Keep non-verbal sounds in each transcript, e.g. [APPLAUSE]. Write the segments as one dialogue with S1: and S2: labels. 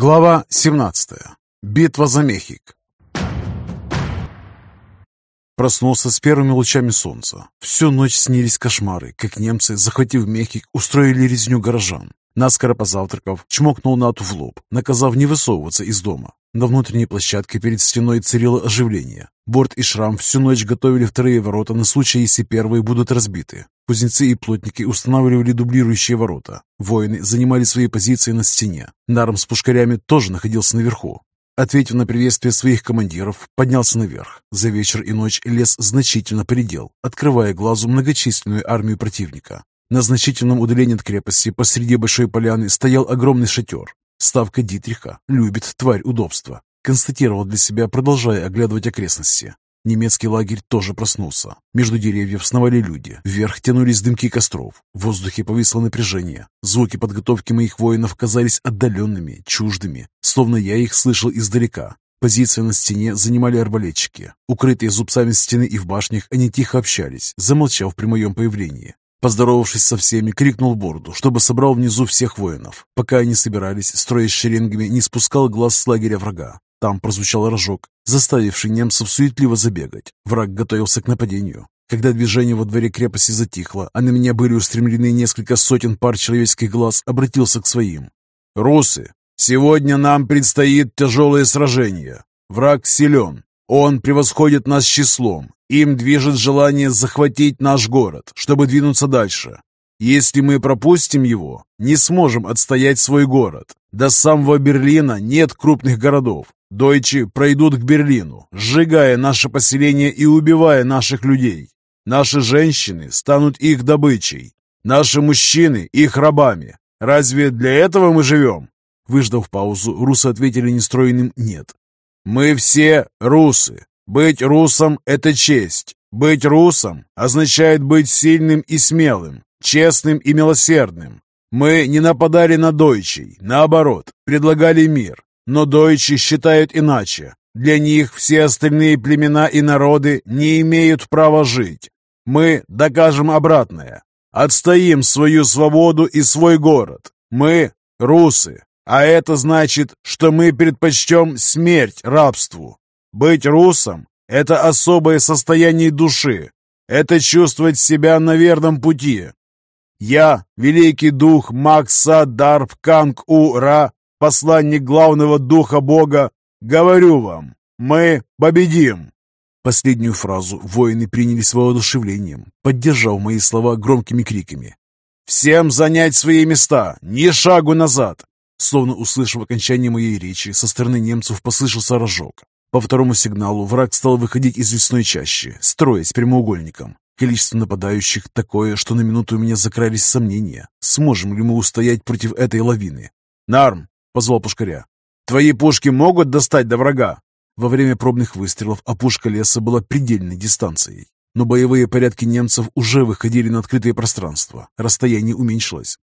S1: Глава 17. Битва за Мехик. Проснулся с первыми лучами солнца. Всю ночь снились кошмары, как немцы, захватив Мехик, устроили резню горожан. Наскоро позавтракав, чмокнул Нату в лоб, наказав не высовываться из дома. На внутренней площадке перед стеной царило оживление. Борт и Шрам всю ночь готовили вторые ворота на случай, если первые будут разбиты. Кузнецы и плотники устанавливали дублирующие ворота. Воины занимали свои позиции на стене. Нарм с пушкарями тоже находился наверху. Ответив на приветствие своих командиров, поднялся наверх. За вечер и ночь лес значительно поредел, открывая глазу многочисленную армию противника. На значительном удалении от крепости посреди большой поляны стоял огромный шатер. Ставка Дитриха любит тварь удобства. Констатировал для себя, продолжая оглядывать окрестности. Немецкий лагерь тоже проснулся. Между деревьев сновали люди. Вверх тянулись дымки костров. В воздухе повисло напряжение. Звуки подготовки моих воинов казались отдаленными, чуждыми, словно я их слышал издалека. Позиции на стене занимали арбалетчики. Укрытые зубцами стены и в башнях, они тихо общались, замолчав при моем появлении. Поздоровавшись со всеми, крикнул Борду, чтобы собрал внизу всех воинов. Пока они собирались, строясь шеренгами, не спускал глаз с лагеря врага. Там прозвучал рожок, заставивший немцев суетливо забегать. Враг готовился к нападению. Когда движение во дворе крепости затихло, а на меня были устремлены несколько сотен пар человеческих глаз, обратился к своим. «Русы, сегодня нам предстоит тяжелое сражение. Враг силен, он превосходит нас числом. Им движет желание захватить наш город, чтобы двинуться дальше. Если мы пропустим его, не сможем отстоять свой город. До самого Берлина нет крупных городов. Дойчи пройдут к Берлину, сжигая наше поселение и убивая наших людей. Наши женщины станут их добычей. Наши мужчины – их рабами. Разве для этого мы живем?» Выждав паузу, русы ответили нестроенным «нет». Мы все русы. Быть русом – это честь. Быть русом означает быть сильным и смелым, честным и милосердным. Мы не нападали на дойчей, наоборот, предлагали мир. Но дойчи считают иначе. Для них все остальные племена и народы не имеют права жить. Мы докажем обратное. Отстоим свою свободу и свой город. Мы – русы. А это значит, что мы предпочтем смерть рабству. Быть русом – это особое состояние души. Это чувствовать себя на верном пути. Я, великий дух Макса Дарб Канг Ура, посланник главного духа Бога, говорю вам, мы победим. Последнюю фразу воины приняли с воодушевлением, поддержав мои слова громкими криками. «Всем занять свои места! Ни шагу назад! Словно услышав окончание моей речи, со стороны немцев послышался рожок. По второму сигналу враг стал выходить из лесной чащи, строясь прямоугольником. Количество нападающих такое, что на минуту у меня закрались сомнения. Сможем ли мы устоять против этой лавины? «Нарм!» — позвал пушкаря. «Твои пушки могут достать до врага?» Во время пробных выстрелов опушка леса была предельной дистанцией. Но боевые порядки немцев уже выходили на открытое пространство. Расстояние уменьшилось.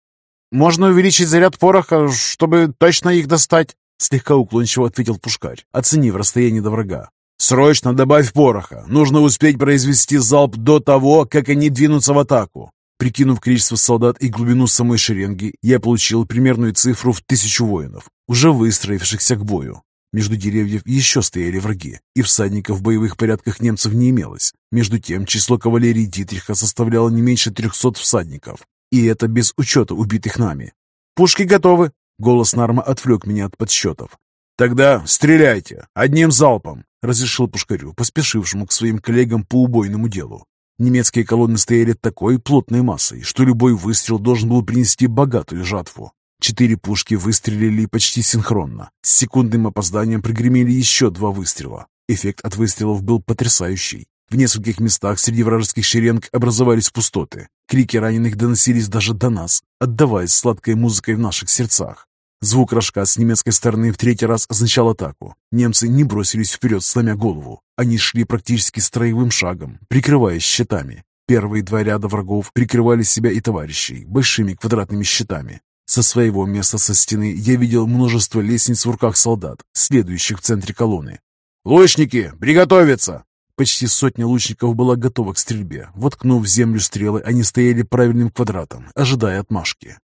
S1: «Можно увеличить заряд пороха, чтобы точно их достать?» Слегка уклончиво ответил пушкарь, оценив расстояние до врага. «Срочно добавь пороха. Нужно успеть произвести залп до того, как они двинутся в атаку». Прикинув количество солдат и глубину самой шеренги, я получил примерную цифру в тысячу воинов, уже выстроившихся к бою. Между деревьев еще стояли враги, и всадников в боевых порядках немцев не имелось. Между тем, число кавалерии Дитриха составляло не меньше трехсот всадников, и это без учета убитых нами. «Пушки готовы!» Голос Нарма отвлек меня от подсчетов. «Тогда стреляйте! Одним залпом!» Разрешил пушкарю, поспешившему к своим коллегам по убойному делу. Немецкие колонны стояли такой плотной массой, что любой выстрел должен был принести богатую жатву. Четыре пушки выстрелили почти синхронно. С секундным опозданием пригремели еще два выстрела. Эффект от выстрелов был потрясающий. В нескольких местах среди вражеских шеренг образовались пустоты. Крики раненых доносились даже до нас, отдаваясь сладкой музыкой в наших сердцах. Звук рожка с немецкой стороны в третий раз означал атаку. Немцы не бросились вперед, сломя голову. Они шли практически строевым шагом, прикрываясь щитами. Первые два ряда врагов прикрывали себя и товарищей большими квадратными щитами. Со своего места со стены я видел множество лестниц в руках солдат, следующих в центре колонны. «Лучники, приготовиться!» Почти сотня лучников была готова к стрельбе. Воткнув землю стрелы, они стояли правильным квадратом, ожидая отмашки.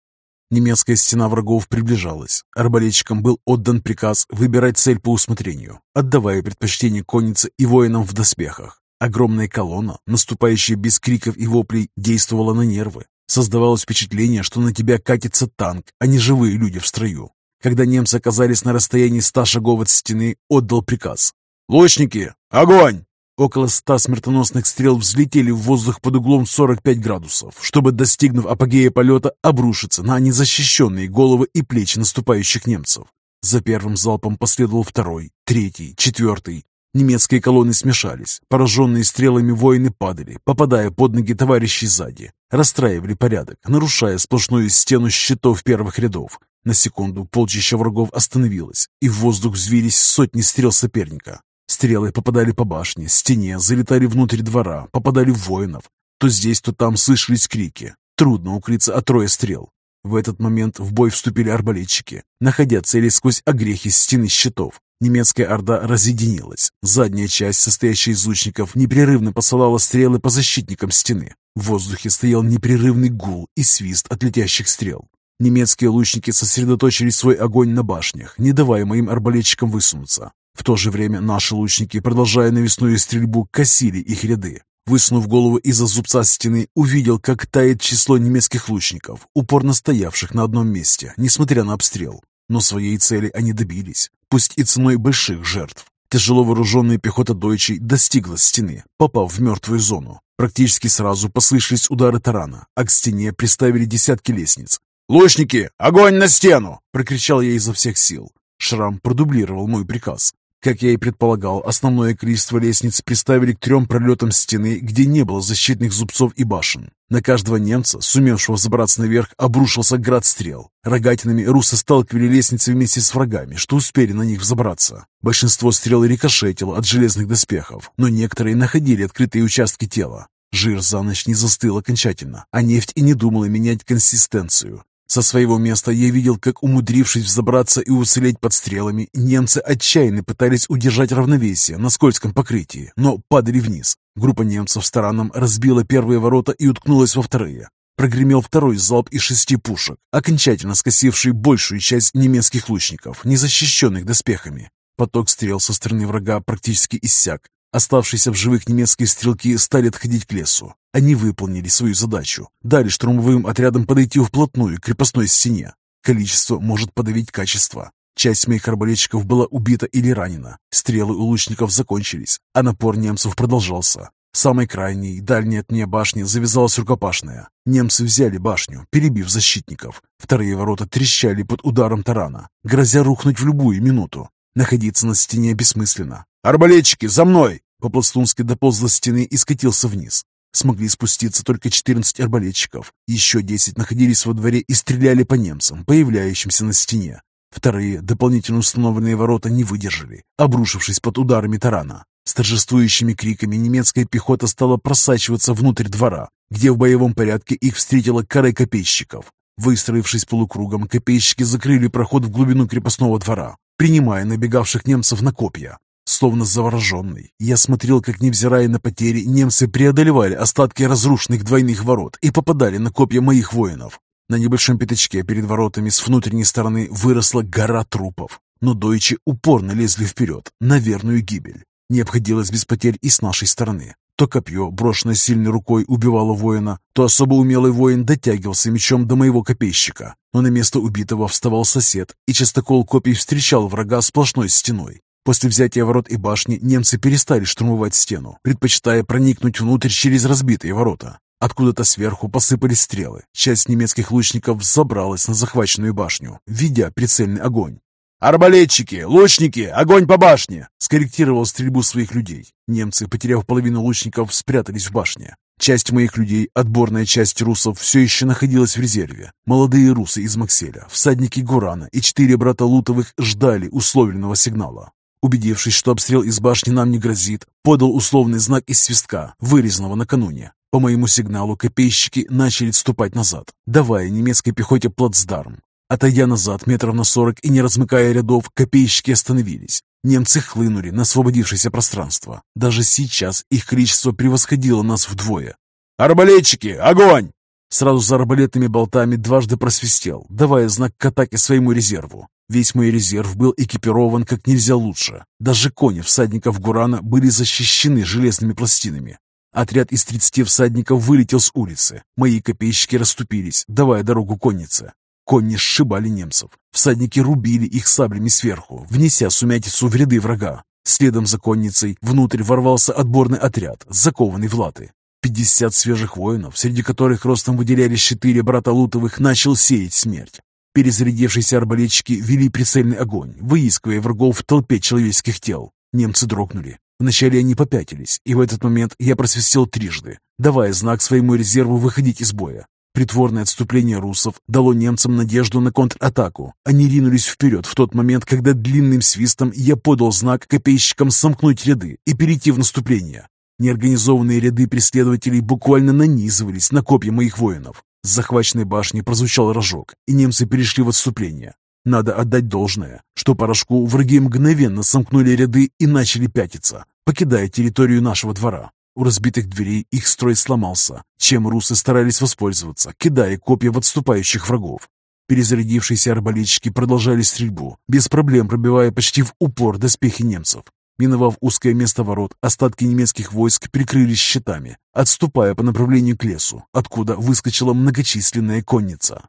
S1: Немецкая стена врагов приближалась. Арбалетчикам был отдан приказ выбирать цель по усмотрению, отдавая предпочтение коннице и воинам в доспехах. Огромная колонна, наступающая без криков и воплей, действовала на нервы. Создавалось впечатление, что на тебя катится танк, а не живые люди в строю. Когда немцы оказались на расстоянии ста шагов от стены, отдал приказ. «Лучники! Огонь!» Около ста смертоносных стрел взлетели в воздух под углом 45 градусов, чтобы, достигнув апогея полета, обрушиться на незащищенные головы и плечи наступающих немцев. За первым залпом последовал второй, третий, четвертый. Немецкие колонны смешались. Пораженные стрелами воины падали, попадая под ноги товарищей сзади. Расстраивали порядок, нарушая сплошную стену щитов первых рядов. На секунду полчища врагов остановилось, и в воздух взвились сотни стрел соперника. Стрелы попадали по башне, стене, залетали внутрь двора, попадали в воинов. То здесь, то там слышались крики. Трудно укрыться от троя стрел. В этот момент в бой вступили арбалетчики, находя цели сквозь огрехи стены щитов. Немецкая орда разъединилась. Задняя часть, состоящая из лучников, непрерывно посылала стрелы по защитникам стены. В воздухе стоял непрерывный гул и свист от летящих стрел. Немецкие лучники сосредоточили свой огонь на башнях, не давая моим арбалетчикам высунуться. В то же время наши лучники, продолжая навесную стрельбу, косили их ряды. Высунув голову из-за зубца стены, увидел, как тает число немецких лучников, упорно стоявших на одном месте, несмотря на обстрел. Но своей цели они добились, пусть и ценой больших жертв. Тяжело вооруженная пехота дойчей достигла стены, попав в мертвую зону. Практически сразу послышались удары тарана, а к стене приставили десятки лестниц. «Лучники, огонь на стену!» – прокричал я изо всех сил. Шрам продублировал мой приказ. Как я и предполагал, основное количество лестниц приставили к трем пролетам стены, где не было защитных зубцов и башен. На каждого немца, сумевшего забраться наверх, обрушился град стрел. Рогатинами русы сталкивали лестницы вместе с врагами, что успели на них взобраться. Большинство стрел рикошетило от железных доспехов, но некоторые находили открытые участки тела. Жир за ночь не застыл окончательно, а нефть и не думала менять консистенцию. Со своего места я видел, как, умудрившись взобраться и уцелеть под стрелами, немцы отчаянно пытались удержать равновесие на скользком покрытии, но падали вниз. Группа немцев с тараном разбила первые ворота и уткнулась во вторые. Прогремел второй залп из шести пушек, окончательно скосивший большую часть немецких лучников, не защищенных доспехами. Поток стрел со стороны врага практически иссяк, Оставшиеся в живых немецкие стрелки стали отходить к лесу. Они выполнили свою задачу. Дали штурмовым отрядам подойти вплотную к крепостной стене. Количество может подавить качество. Часть моих арбалетчиков была убита или ранена. Стрелы у лучников закончились, а напор немцев продолжался. Самой крайней, дальней от меня башни завязалась рукопашная. Немцы взяли башню, перебив защитников. Вторые ворота трещали под ударом тарана, грозя рухнуть в любую минуту. Находиться на стене бессмысленно. «Арбалетчики, за мной!» По-пластунски дополз до стены и скатился вниз. Смогли спуститься только 14 арбалетчиков. Еще 10 находились во дворе и стреляли по немцам, появляющимся на стене. Вторые, дополнительно установленные ворота, не выдержали, обрушившись под ударами тарана. С торжествующими криками немецкая пехота стала просачиваться внутрь двора, где в боевом порядке их встретила кара копейщиков. Выстроившись полукругом, копейщики закрыли проход в глубину крепостного двора принимая набегавших немцев на копья. Словно завороженный, я смотрел, как, невзирая на потери, немцы преодолевали остатки разрушенных двойных ворот и попадали на копья моих воинов. На небольшом пятачке перед воротами с внутренней стороны выросла гора трупов, но дойчи упорно лезли вперед, на верную гибель. Не обходилось без потерь и с нашей стороны. То копье, брошенное сильной рукой, убивало воина, то особо умелый воин дотягивался мечом до моего копейщика. Но на место убитого вставал сосед, и частокол копий встречал врага сплошной стеной. После взятия ворот и башни немцы перестали штурмовать стену, предпочитая проникнуть внутрь через разбитые ворота. Откуда-то сверху посыпались стрелы. Часть немецких лучников забралась на захваченную башню, ведя прицельный огонь. «Арбалетчики! Лучники! Огонь по башне!» Скорректировал стрельбу своих людей. Немцы, потеряв половину лучников, спрятались в башне. Часть моих людей, отборная часть русов, все еще находилась в резерве. Молодые русы из Макселя, всадники Гурана и четыре брата Лутовых ждали условленного сигнала. Убедившись, что обстрел из башни нам не грозит, подал условный знак из свистка, вырезанного накануне. По моему сигналу копейщики начали отступать назад, давая немецкой пехоте плацдарм. Отойдя назад метров на сорок и не размыкая рядов, копейщики остановились. Немцы хлынули на освободившееся пространство. Даже сейчас их количество превосходило нас вдвое. «Арбалетчики, огонь!» Сразу за арбалетными болтами дважды просвистел, давая знак к атаке своему резерву. Весь мой резерв был экипирован как нельзя лучше. Даже кони всадников Гурана были защищены железными пластинами. Отряд из 30 всадников вылетел с улицы. Мои копейщики расступились, давая дорогу коннице. Кони сшибали немцев. Всадники рубили их саблями сверху, внеся сумятицу в ряды врага. Следом за конницей внутрь ворвался отборный отряд, закованный в латы. Пятьдесят свежих воинов, среди которых ростом выделялись четыре брата Лутовых, начал сеять смерть. Перезарядившиеся арбалетчики вели прицельный огонь, выискивая врагов в толпе человеческих тел. Немцы дрогнули. Вначале они попятились, и в этот момент я просвистел трижды, давая знак своему резерву выходить из боя. Притворное отступление русов дало немцам надежду на контратаку. Они ринулись вперед в тот момент, когда длинным свистом я подал знак копейщикам сомкнуть ряды и перейти в наступление. Неорганизованные ряды преследователей буквально нанизывались на копья моих воинов. С захваченной башни прозвучал рожок, и немцы перешли в отступление. Надо отдать должное, что порошку враги мгновенно сомкнули ряды и начали пятиться, покидая территорию нашего двора. У разбитых дверей их строй сломался, чем русы старались воспользоваться, кидая копья в отступающих врагов. Перезарядившиеся арбалетчики продолжали стрельбу, без проблем пробивая почти в упор доспехи немцев. Миновав узкое место ворот, остатки немецких войск прикрылись щитами, отступая по направлению к лесу, откуда выскочила многочисленная конница.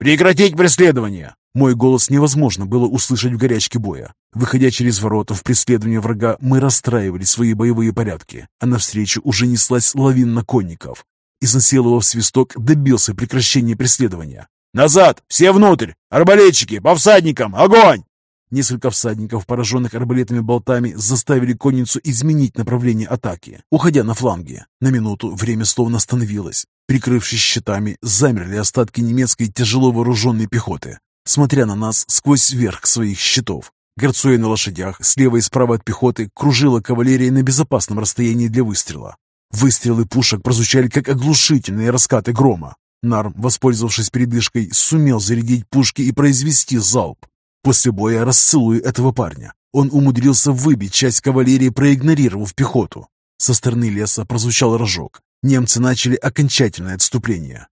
S1: «Прекратить преследование!» Мой голос невозможно было услышать в горячке боя. Выходя через ворота в преследование врага, мы расстраивали свои боевые порядки, а навстречу уже неслась лавина конников. Изнасиловав свисток, добился прекращения преследования. «Назад! Все внутрь! Арбалетчики! По всадникам! Огонь!» Несколько всадников, пораженных арбалетными болтами, заставили конницу изменить направление атаки, уходя на фланги. На минуту время словно остановилось. Прикрывшись щитами, замерли остатки немецкой тяжело вооруженной пехоты, смотря на нас сквозь верх своих щитов. Горцуя на лошадях, слева и справа от пехоты, кружила кавалерия на безопасном расстоянии для выстрела. Выстрелы пушек прозвучали как оглушительные раскаты грома. Нарм, воспользовавшись передышкой, сумел зарядить пушки и произвести залп. После боя расцелую этого парня. Он умудрился выбить часть кавалерии, проигнорировав пехоту. Со стороны леса прозвучал рожок. Немцы начали окончательное отступление.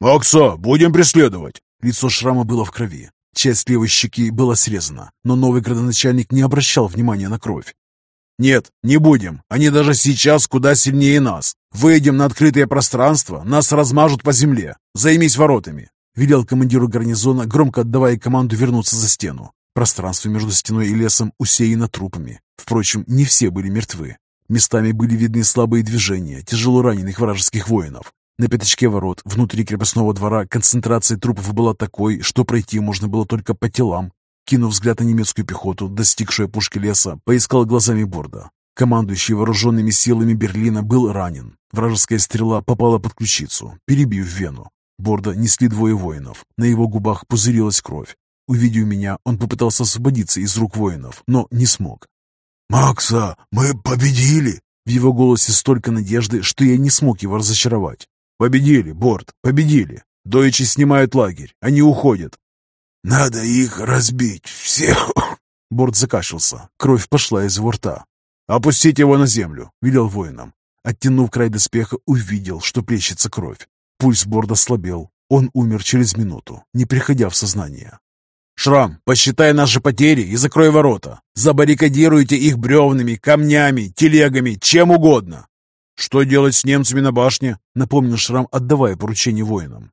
S1: «Макса, будем преследовать!» Лицо шрама было в крови. Часть левой щеки была срезана, но новый градоначальник не обращал внимания на кровь. «Нет, не будем. Они даже сейчас куда сильнее нас. Выйдем на открытое пространство, нас размажут по земле. Займись воротами. Велел командиру гарнизона, громко отдавая команду вернуться за стену. Пространство между стеной и лесом усеяно трупами. Впрочем, не все были мертвы. Местами были видны слабые движения тяжело раненых вражеских воинов. На пятачке ворот, внутри крепостного двора, концентрация трупов была такой, что пройти можно было только по телам. Кинув взгляд на немецкую пехоту, достигшую пушки леса, поискал глазами Борда. Командующий вооруженными силами Берлина был ранен. Вражеская стрела попала под ключицу, перебив вену. Борда несли двое воинов. На его губах пузырилась кровь. Увидев меня, он попытался освободиться из рук воинов, но не смог. «Макса, мы победили!» В его голосе столько надежды, что я не смог его разочаровать. «Победили, Борд, победили! Дойчи снимают лагерь, они уходят!» «Надо их разбить, всех!» [LAUGHS] Борд закашлялся, кровь пошла из его рта. «Опустить его на землю!» — велел воинам. Оттянув край доспеха, увидел, что плещется кровь. Пульс Борда слабел. Он умер через минуту, не приходя в сознание. «Шрам, посчитай наши потери и закрой ворота. Забаррикадируйте их бревнами, камнями, телегами, чем угодно». «Что делать с немцами на башне?» — напомнил Шрам, отдавая поручение воинам.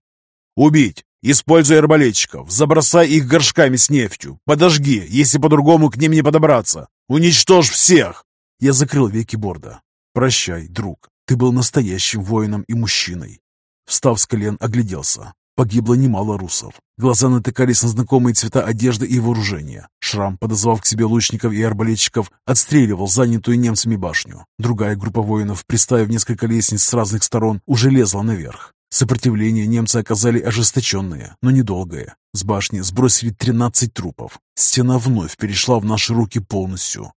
S1: «Убить! Используй арбалетчиков, забросай их горшками с нефтью, подожги, если по-другому к ним не подобраться. Уничтожь всех!» Я закрыл веки Борда. «Прощай, друг, ты был настоящим воином и мужчиной. Встав с колен, огляделся. Погибло немало русов. Глаза натыкались на знакомые цвета одежды и вооружения. Шрам, подозвав к себе лучников и арбалетчиков, отстреливал занятую немцами башню. Другая группа воинов, приставив несколько лестниц с разных сторон, уже лезла наверх. Сопротивление немцы оказали ожесточенное, но недолгое. С башни сбросили 13 трупов. Стена вновь перешла в наши руки полностью.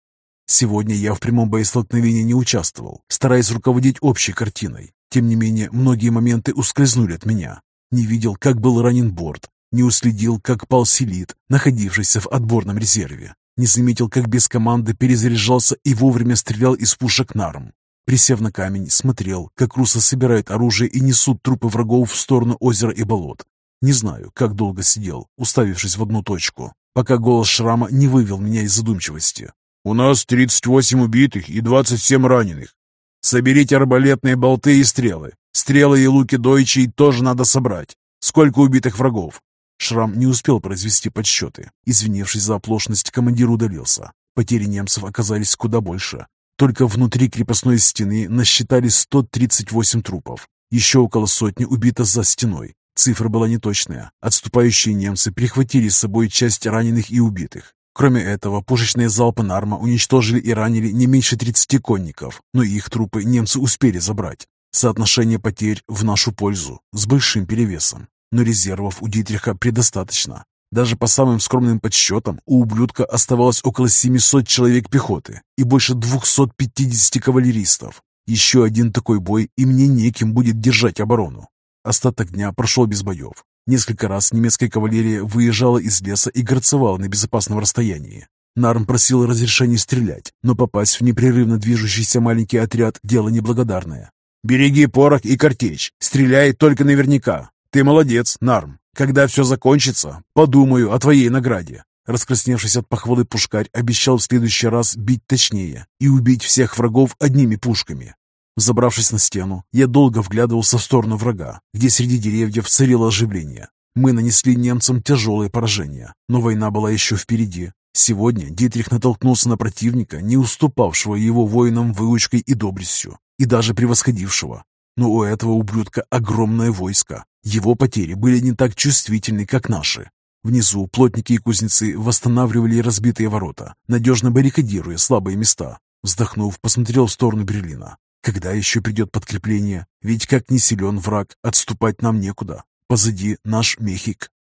S1: Сегодня я в прямом боестолкновении не участвовал, стараясь руководить общей картиной. Тем не менее, многие моменты ускользнули от меня. Не видел, как был ранен борт, не уследил, как пал Селит, находившийся в отборном резерве. Не заметил, как без команды перезаряжался и вовремя стрелял из пушек Нарм. Присев на камень, смотрел, как русы собирают оружие и несут трупы врагов в сторону озера и болот. Не знаю, как долго сидел, уставившись в одну точку, пока голос Шрама не вывел меня из задумчивости. «У нас 38 убитых и 27 раненых. Соберите арбалетные болты и стрелы. Стрелы и луки дойчей тоже надо собрать. Сколько убитых врагов?» Шрам не успел произвести подсчеты. Извинившись за оплошность, командир удалился. Потери немцев оказались куда больше. Только внутри крепостной стены насчитали 138 трупов. Еще около сотни убито за стеной. Цифра была неточная. Отступающие немцы прихватили с собой часть раненых и убитых. Кроме этого, пушечные залпы Нарма уничтожили и ранили не меньше 30 конников, но их трупы немцы успели забрать. Соотношение потерь в нашу пользу, с большим перевесом. Но резервов у Дитриха предостаточно. Даже по самым скромным подсчетам у ублюдка оставалось около 700 человек пехоты и больше 250 кавалеристов. Еще один такой бой, и мне неким будет держать оборону. Остаток дня прошел без боев. Несколько раз немецкая кавалерия выезжала из леса и горцевала на безопасном расстоянии. Нарм просил разрешения стрелять, но попасть в непрерывно движущийся маленький отряд – дело неблагодарное. «Береги порох и картечь, стреляй только наверняка. Ты молодец, Нарм. Когда все закончится, подумаю о твоей награде». Раскрасневшись от похвалы пушкарь, обещал в следующий раз бить точнее и убить всех врагов одними пушками. Забравшись на стену, я долго вглядывался в сторону врага, где среди деревьев царило оживление. Мы нанесли немцам тяжелое поражение, но война была еще впереди. Сегодня Дитрих натолкнулся на противника, не уступавшего его воинам выучкой и доблестью, и даже превосходившего. Но у этого ублюдка огромное войско, его потери были не так чувствительны, как наши. Внизу плотники и кузнецы восстанавливали разбитые ворота, надежно баррикадируя слабые места. Вздохнув, посмотрел в сторону Берлина. Когда еще придет подкрепление? Ведь как не силен враг, отступать нам некуда. Позади наш Мехик.